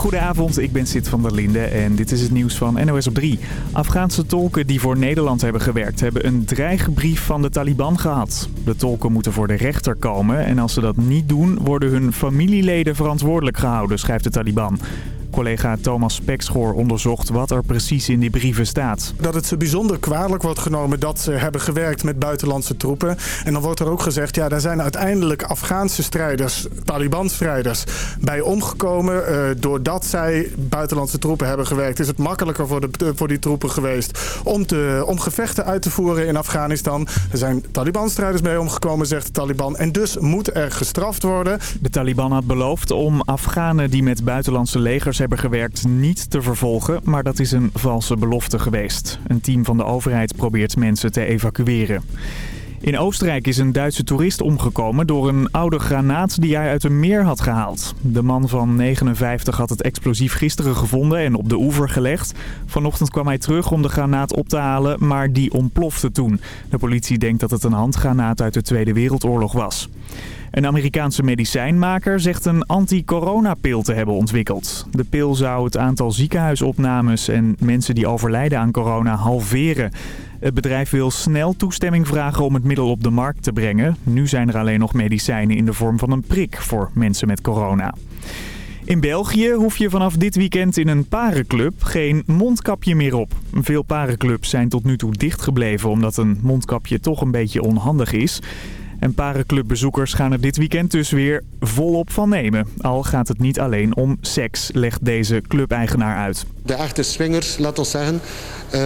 Goedenavond, ik ben Sid van der Linde en dit is het nieuws van NOS op 3. Afghaanse tolken die voor Nederland hebben gewerkt hebben een dreigbrief van de Taliban gehad. De tolken moeten voor de rechter komen en als ze dat niet doen worden hun familieleden verantwoordelijk gehouden, schrijft de Taliban. Collega Thomas Spekschoor onderzocht wat er precies in die brieven staat. Dat het ze bijzonder kwalijk wordt genomen dat ze hebben gewerkt met buitenlandse troepen. En dan wordt er ook gezegd, ja, daar zijn uiteindelijk Afghaanse strijders, Taliban-strijders, bij omgekomen. Uh, doordat zij buitenlandse troepen hebben gewerkt, is het makkelijker voor, de, voor die troepen geweest om, te, om gevechten uit te voeren in Afghanistan. Er zijn Taliban-strijders bij omgekomen, zegt de Taliban. En dus moet er gestraft worden. De Taliban had beloofd om Afghanen die met buitenlandse legers hebben gewerkt niet te vervolgen, maar dat is een valse belofte geweest. Een team van de overheid probeert mensen te evacueren. In Oostenrijk is een Duitse toerist omgekomen door een oude granaat die hij uit een meer had gehaald. De man van 59 had het explosief gisteren gevonden en op de oever gelegd. Vanochtend kwam hij terug om de granaat op te halen, maar die ontplofte toen. De politie denkt dat het een handgranaat uit de Tweede Wereldoorlog was. Een Amerikaanse medicijnmaker zegt een anti-coronapil te hebben ontwikkeld. De pil zou het aantal ziekenhuisopnames en mensen die overlijden aan corona halveren. Het bedrijf wil snel toestemming vragen om het middel op de markt te brengen. Nu zijn er alleen nog medicijnen in de vorm van een prik voor mensen met corona. In België hoef je vanaf dit weekend in een parenclub geen mondkapje meer op. Veel parenclubs zijn tot nu toe dichtgebleven omdat een mondkapje toch een beetje onhandig is. En parenclubbezoekers gaan er dit weekend dus weer volop van nemen. Al gaat het niet alleen om seks, legt deze clubeigenaar uit. De echte swingers, laat ons zeggen, uh,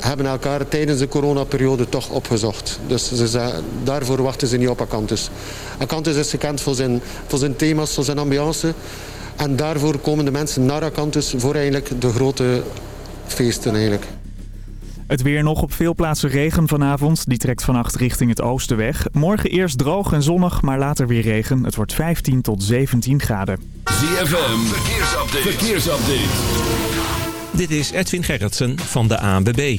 hebben elkaar tijdens de coronaperiode toch opgezocht. Dus ze, daarvoor wachten ze niet op Acanthus. Acanthus is gekend voor zijn, voor zijn thema's, voor zijn ambiance. En daarvoor komen de mensen naar Acanthus voor eigenlijk de grote feesten eigenlijk. Het weer nog op veel plaatsen regen vanavond. Die trekt vannacht richting het oosten weg. Morgen eerst droog en zonnig, maar later weer regen. Het wordt 15 tot 17 graden. ZFM, verkeersupdate. verkeersupdate. Dit is Edwin Gerritsen van de ANWB.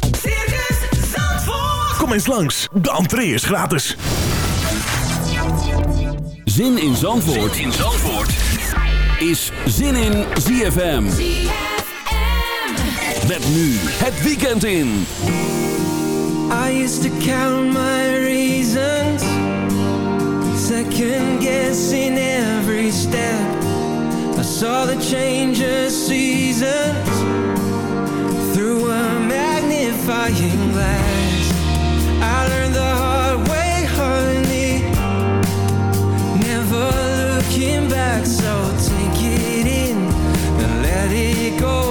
Kom eens langs, de entree is gratis. Zin in Zandvoort, in Zandvoort. is Zin in ZFM. Met nu het weekend in. I used to count my reasons Second guessing every step I saw the change of seasons Through a magnifying glass go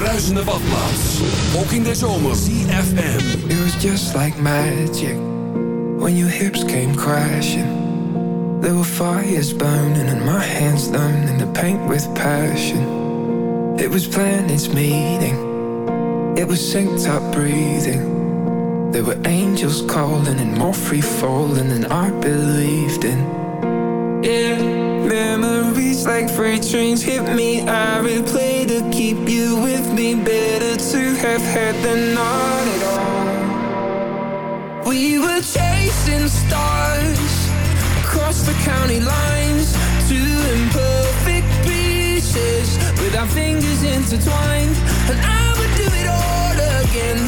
bruisende badplaats. Ook in de zomer. CFM. It was just like magic. When your hips came crashing. There were fires burning and my hands learning in the paint with passion. It was planets meeting. It was synced up breathing. There were angels calling and more free falling than I believed in. Yeah. It's like freight trains hit me I replay to keep you with me. Better to have had than not at all. We were chasing stars Across the county lines Two imperfect pieces With our fingers intertwined. And I would do it all again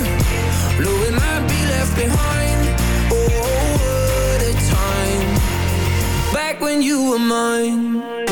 Knowing I'd be left behind. Oh, what a time. Back when you were mine.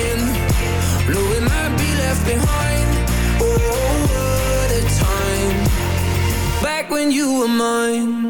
again, knowing I'd be left behind. Oh, what a time back when you were mine.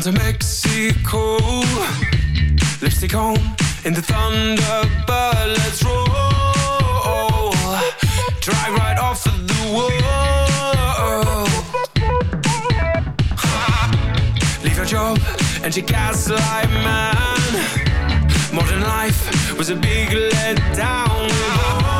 down to Mexico. Lipstick on in the Thunderbird. Let's roll. Drag right off of the wall. Leave your job and your gaslight man. Modern life was a big letdown.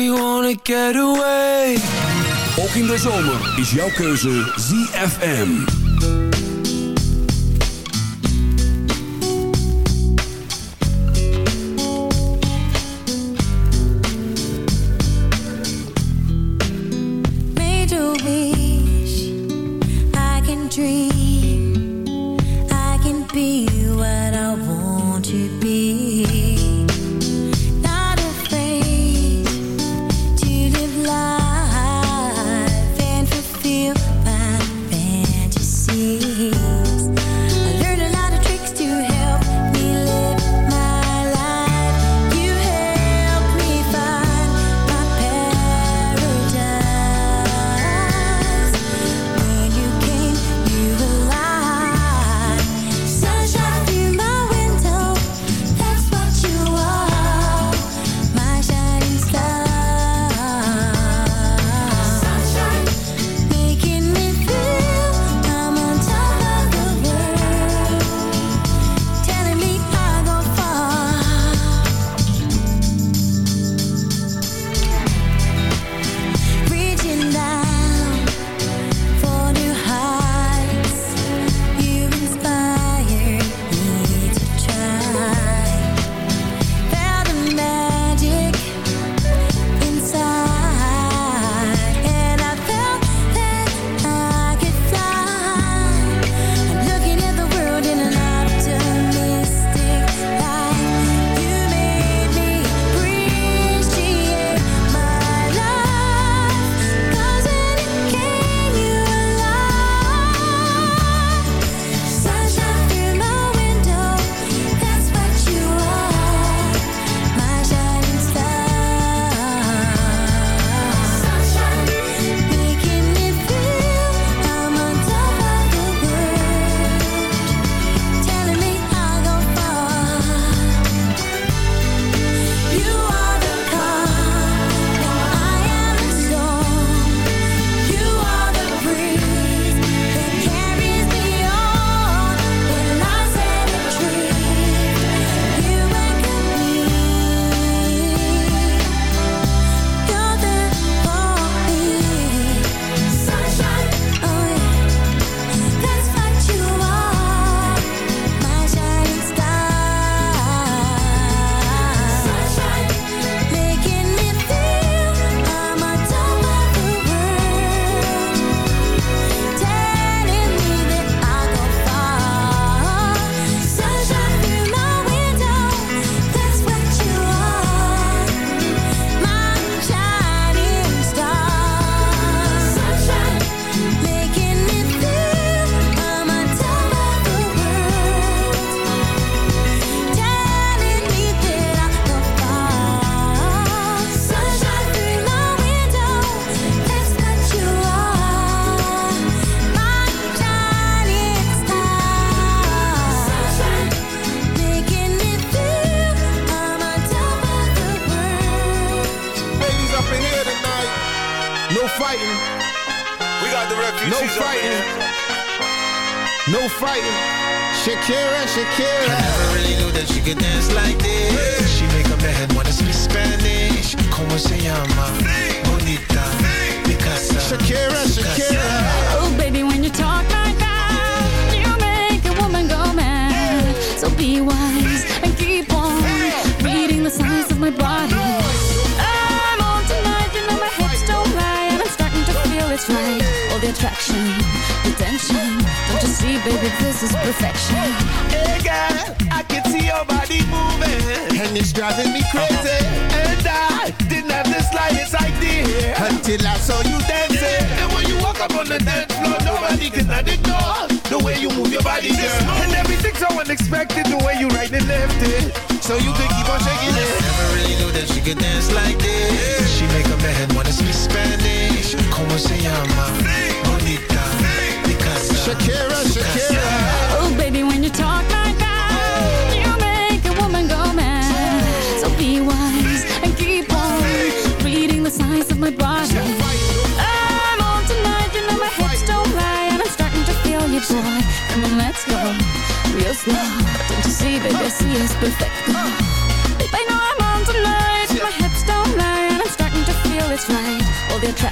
we wanna get away. Ook in de zomer is jouw keuze ZFM.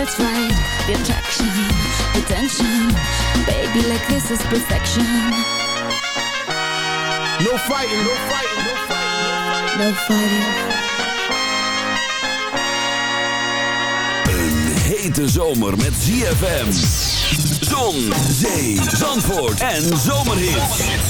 it's right. The attraction, the tension. Baby, like this is perfection. No fighting, no fighting, no fighting. No fighting. Een hete zomer met ZFM. Zon, zee, zandvoort en zomerhits.